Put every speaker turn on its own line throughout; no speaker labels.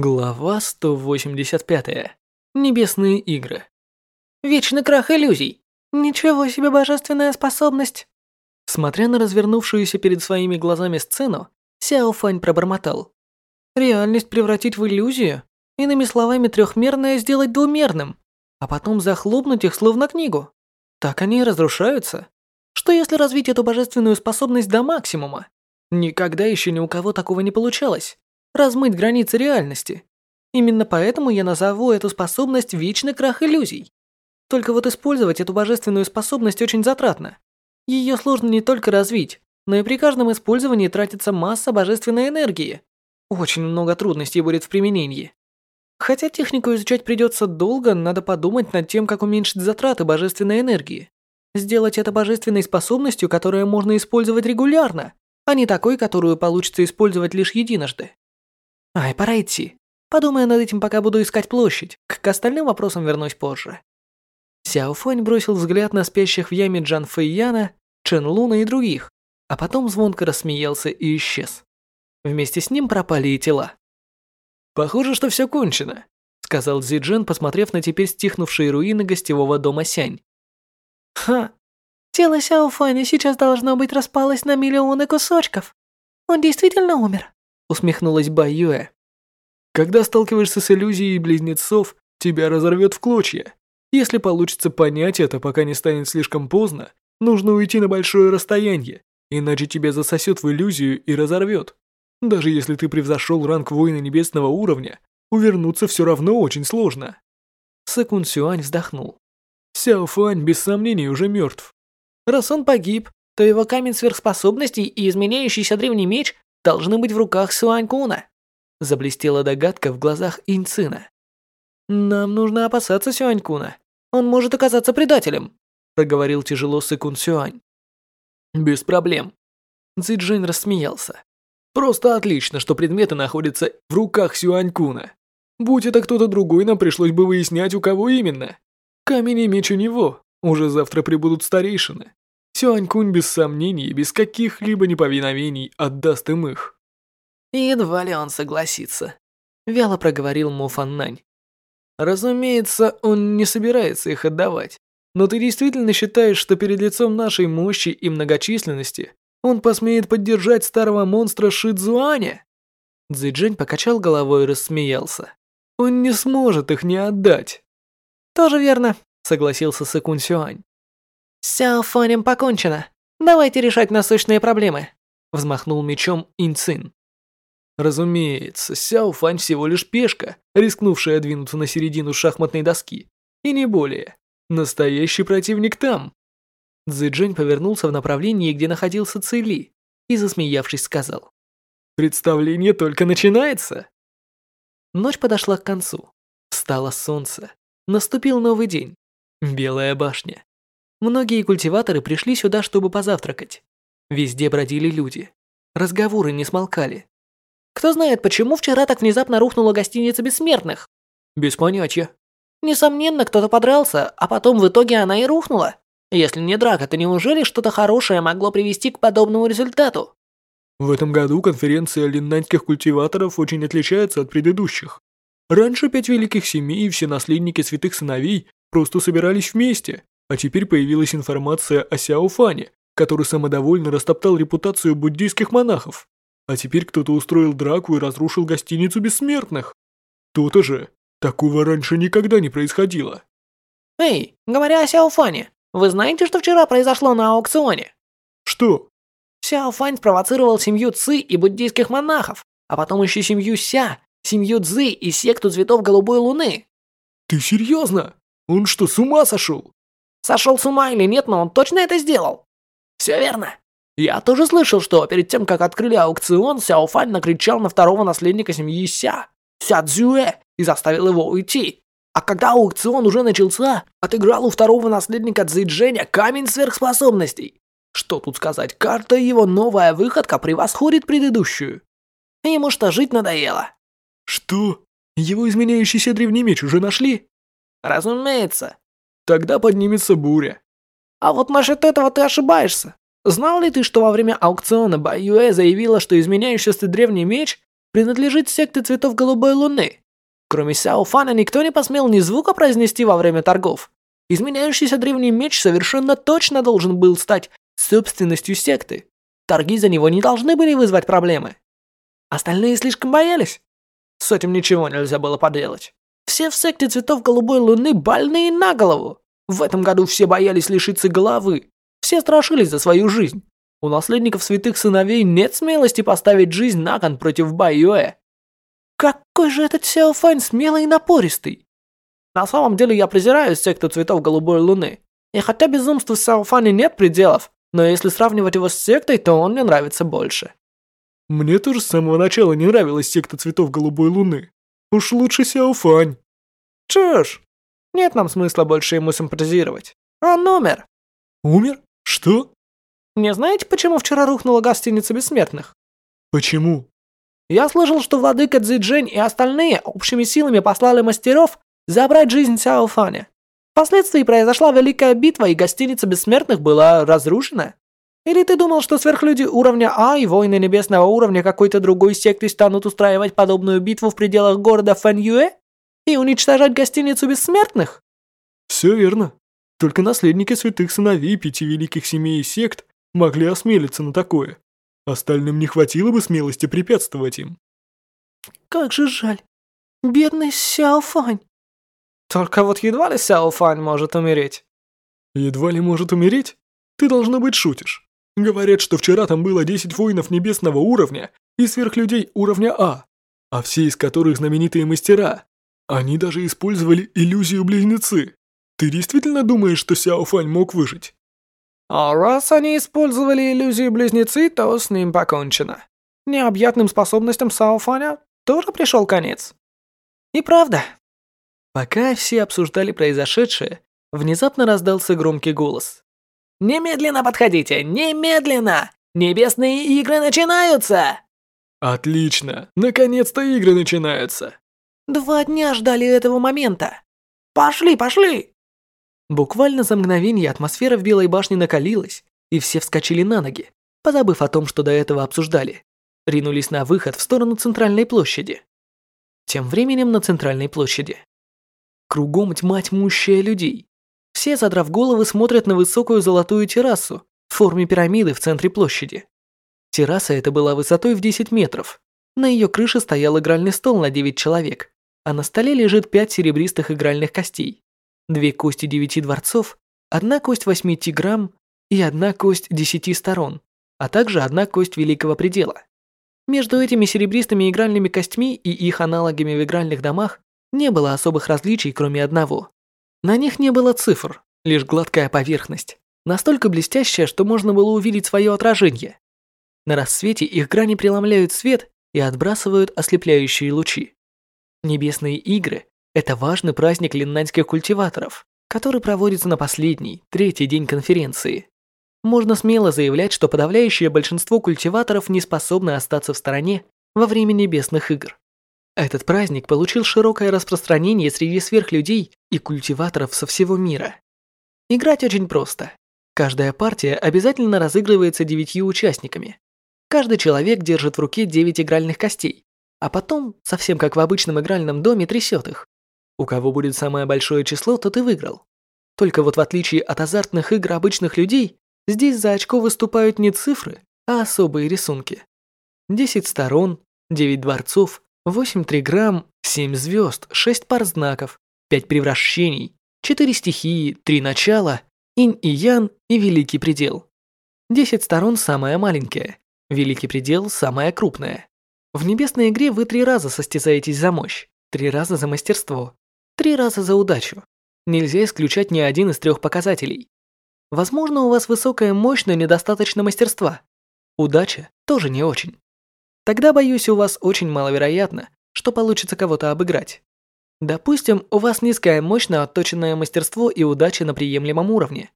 Глава 185. Небесные игры.
Вечный крах иллюзий. Ничего себе божественная способность.
Смотря на развернувшуюся перед своими глазами сцену, Сяо Фань пробормотал. Реальность превратить в иллюзию, иными словами, трехмерное сделать двумерным, а потом захлопнуть их словно книгу. Так они и разрушаются. Что если развить эту божественную способность до максимума? Никогда еще ни у кого такого не получалось размыть границы реальности. Именно поэтому я назову эту способность вечный крах иллюзий. Только вот использовать эту божественную способность очень затратно. Ее сложно не только развить, но и при каждом использовании тратится масса божественной энергии. Очень много трудностей будет в применении. Хотя технику изучать придется долго, надо подумать над тем, как уменьшить затраты божественной энергии. Сделать это божественной способностью, которую можно использовать регулярно, а не такой, которую получится использовать лишь единожды. Ай, пора идти. Подумаю над этим, пока буду искать площадь. К остальным вопросам вернусь позже. Сяо Фэнь бросил взгляд на спящих в яме Джан Фэйяна, Чен Луна и других, а потом звонко рассмеялся и исчез. Вместе с ним пропали и тела. «Похоже, что все кончено», — сказал Зи Джен, посмотрев на теперь стихнувшие руины гостевого дома Сянь.
«Ха, тело Сяо Фэня сейчас должно быть распалось на миллионы кусочков. Он действительно умер?»
Усмехнулась Баюэ. Когда сталкиваешься с иллюзией близнецов, тебя разорвет в клочья. Если получится понять это, пока не станет слишком поздно, нужно уйти на большое расстояние, иначе тебя засосет в иллюзию и разорвет. Даже если ты превзошел ранг воина небесного уровня, увернуться все равно очень сложно. Сэкун Сюань вздохнул. Сяо Фань без сомнений уже мертв.
Раз он погиб, то его камень сверхспособностей и изменяющийся древний меч должны быть в руках Сюанькуна. Заблестела догадка в глазах Инцина.
Нам нужно опасаться Сюанькуна. Он может оказаться предателем, проговорил тяжело Сыкун Сюань. Без проблем. Цзиджин рассмеялся. Просто отлично, что предметы находятся в руках Сюанькуна. Будь это кто-то другой, нам пришлось бы выяснять, у кого именно. Камень и меч у него. Уже завтра прибудут старейшины. Сюанькунь без сомнений, без каких-либо неповиновений отдаст им их.
Едва ли он согласится, вяло проговорил Му Фаннань.
Разумеется, он не собирается их отдавать. Но ты действительно считаешь, что перед лицом нашей мощи и многочисленности он посмеет поддержать старого монстра Шидзуаня? Цзэджэнь покачал головой и рассмеялся. Он не сможет их не отдать.
Тоже верно, согласился Сэкун Сюань. «С Сяофанем покончено. Давайте решать насущные проблемы», — взмахнул мечом Инцин.
Разумеется, Сяо Фань всего лишь пешка, рискнувшая двинуться на середину шахматной доски. И не более. Настоящий противник там. Цзэджэнь повернулся в направлении, где находился Цили, и, засмеявшись, сказал. «Представление только начинается!» Ночь подошла к концу. Встало солнце. Наступил новый день. Белая башня. Многие культиваторы пришли сюда, чтобы позавтракать. Везде бродили люди. Разговоры не смолкали.
Кто знает, почему вчера так внезапно рухнула гостиница бессмертных?
Без понятия.
Несомненно, кто-то подрался, а потом в итоге она и рухнула. Если не драка, то неужели что-то хорошее могло привести к подобному результату?
В этом году конференция линнаньских культиваторов очень отличается от предыдущих. Раньше пять великих семей и все наследники святых сыновей просто собирались вместе, а теперь появилась информация о Сяо Фане, который самодовольно растоптал репутацию буддийских монахов. А теперь кто-то устроил драку и разрушил гостиницу бессмертных. То-то же. Такого раньше никогда не происходило.
Эй, говоря о Сяо Фане, вы знаете, что вчера произошло на аукционе?
Что?
Сяо Фань спровоцировал семью Ци и буддийских монахов, а потом еще семью Ся, семью Цзы и секту цветов голубой луны.
Ты серьезно? Он что, с ума сошел?
Сошел с ума или нет, но он точно это сделал. Все верно. Я тоже слышал, что перед тем, как открыли аукцион, Сяо Фань накричал на второго наследника семьи Ся, Ся Цзюэ, и заставил его уйти. А когда аукцион уже начался, отыграл у второго наследника Цзэджэня камень сверхспособностей. Что тут сказать, каждая его новая выходка превосходит предыдущую. Ему что, жить надоело?
Что? Его изменяющийся древний меч уже нашли?
Разумеется.
Тогда поднимется буря.
А вот насчет этого ты ошибаешься. Знал ли ты, что во время аукциона Баюэ заявила, что изменяющийся древний меч принадлежит секте цветов голубой луны. Кроме Сяо Фана никто не посмел ни звука произнести во время торгов. Изменяющийся древний меч совершенно точно должен был стать собственностью секты. Торги за него не должны были вызвать проблемы. Остальные слишком боялись. С этим ничего нельзя было поделать. Все в секте цветов голубой луны больные на голову. В этом году все боялись лишиться головы. Все страшились за свою жизнь. У наследников святых сыновей нет смелости поставить жизнь на кон против Байюэ. Какой же этот Сяо Фань смелый и напористый. На самом деле я презираю секту цветов голубой луны. И хотя безумству Сяо Фаня нет пределов, но если сравнивать его с сектой, то он мне нравится больше.
Мне тоже с самого начала не нравилась секта цветов голубой луны. Уж лучше Сяо Фань.
Чушь. Нет нам смысла больше ему симпатизировать. Он умер.
Умер? Что?
Не знаете, почему вчера рухнула гостиница бессмертных?
Почему?
Я слышал, что владыка Цзиджень и остальные общими силами послали мастеров забрать жизнь Сяо Фаня. Впоследствии произошла великая битва, и гостиница бессмертных была разрушена. Или ты думал, что сверхлюди уровня А и воины небесного уровня какой-то другой секты станут устраивать подобную битву в пределах города Фэньюэ и уничтожать гостиницу бессмертных?
Все верно. Только наследники святых сыновей пяти великих семей и сект могли осмелиться на такое. Остальным не хватило бы смелости препятствовать им.
Как же жаль. Бедный Сяо Фань.
Только вот едва ли Сяо Фань может умереть.
Едва ли может умереть? Ты, должно быть, шутишь. Говорят, что вчера там было 10 воинов небесного уровня и сверхлюдей уровня А, а все из которых знаменитые мастера. Они даже использовали иллюзию близнецы. Ты действительно думаешь, что Сяо Фань мог выжить?
А раз они использовали иллюзию близнецы, то с ним покончено. Необъятным способностям Сяо Фаня тоже пришел конец.
И правда, Пока все обсуждали произошедшее, внезапно раздался громкий голос.
«Немедленно подходите! Немедленно! Небесные игры начинаются!»
«Отлично! Наконец-то игры начинаются!»
«Два дня ждали этого момента!»
«Пошли, пошли!»
Буквально за мгновение атмосфера в Белой башне накалилась, и все вскочили на ноги, позабыв о том, что до этого обсуждали. Ринулись на выход в сторону центральной площади. Тем временем на центральной площади Кругом тьма тьмущая людей. Все, задрав головы, смотрят на высокую золотую террасу в форме пирамиды в центре площади. Терраса эта была высотой в 10 метров. На ее крыше стоял игральный стол на 9 человек, а на столе лежит 5 серебристых игральных костей. Две кости девяти дворцов, одна кость восьми тиграм и одна кость десяти сторон, а также одна кость великого предела. Между этими серебристыми игральными костьми и их аналогами в игральных домах не было особых различий, кроме одного. На них не было цифр, лишь гладкая поверхность, настолько блестящая, что можно было увидеть свое отражение. На рассвете их грани преломляют свет и отбрасывают ослепляющие лучи. Небесные игры – это важный праздник линнаньских культиваторов, который проводится на последний, третий день конференции. Можно смело заявлять, что подавляющее большинство культиваторов не способны остаться в стороне во время небесных игр. Этот праздник получил широкое распространение среди сверхлюдей и культиваторов со всего мира. Играть очень просто. Каждая партия обязательно разыгрывается девятью участниками. Каждый человек держит в руке девять игральных костей, а потом, совсем как в обычном игральном доме, трясет их. У кого будет самое большое число, тот и выиграл. Только вот в отличие от азартных игр обычных людей, здесь за очко выступают не цифры, а особые рисунки. Десять сторон, девять дворцов, 8 триграмм, 7 звезд, 6 пар знаков, 5 превращений, 4 стихии, 3 начала, инь и ян и великий предел. 10 сторон самая маленькая, великий предел самая крупная. В небесной игре вы три раза состязаетесь за мощь, три раза за мастерство, три раза за удачу. Нельзя исключать ни один из трех показателей. Возможно, у вас высокая мощь, но недостаточно мастерства. Удача тоже не очень. Тогда, боюсь, у вас очень маловероятно, что получится кого-то обыграть. Допустим, у вас низкая мощь на отточенное мастерство и удача на приемлемом уровне.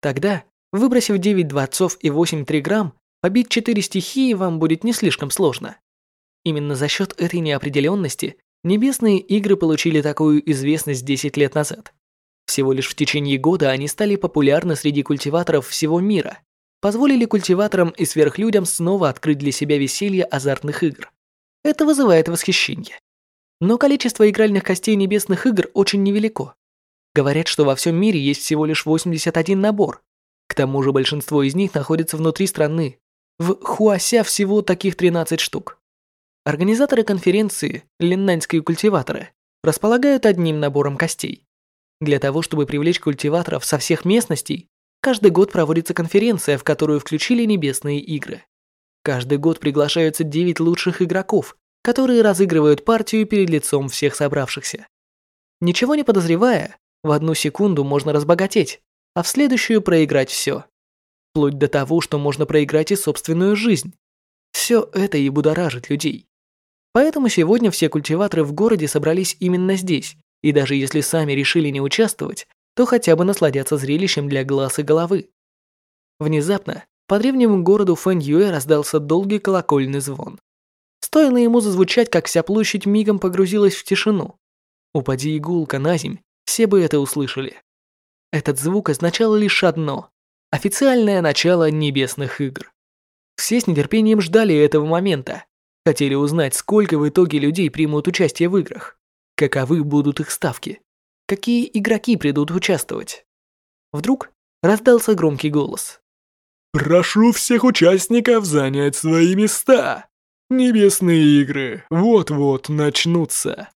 Тогда, выбросив 9 дворцов и 8 триграмм, побить 4 стихии вам будет не слишком сложно. Именно за счет этой неопределенности небесные игры получили такую известность 10 лет назад. Всего лишь в течение года они стали популярны среди культиваторов всего мира позволили культиваторам и сверхлюдям снова открыть для себя веселье азартных игр. Это вызывает восхищение. Но количество игральных костей небесных игр очень невелико. Говорят, что во всем мире есть всего лишь 81 набор. К тому же большинство из них находится внутри страны. В Хуася всего таких 13 штук. Организаторы конференции, линнаньские культиваторы, располагают одним набором костей. Для того, чтобы привлечь культиваторов со всех местностей, каждый год проводится конференция, в которую включили небесные игры. Каждый год приглашаются 9 лучших игроков, которые разыгрывают партию перед лицом всех собравшихся. Ничего не подозревая, в одну секунду можно разбогатеть, а в следующую проиграть все. Вплоть до того, что можно проиграть и собственную жизнь. Все это и будоражит людей. Поэтому сегодня все культиваторы в городе собрались именно здесь, и даже если сами решили не участвовать, то хотя бы насладятся зрелищем для глаз и головы. Внезапно по древнему городу Фэньюэ раздался долгий колокольный звон. Стоило ему зазвучать, как вся площадь мигом погрузилась в тишину. Упади игулка на земь, все бы это услышали. Этот звук означал лишь одно – официальное начало небесных игр. Все с нетерпением ждали этого момента, Хотели узнать, сколько в итоге людей примут участие в играх, каковы будут их ставки, какие игроки придут участвовать. Вдруг раздался громкий голос.
«Прошу всех участников занять свои места. Небесные игры вот-вот начнутся».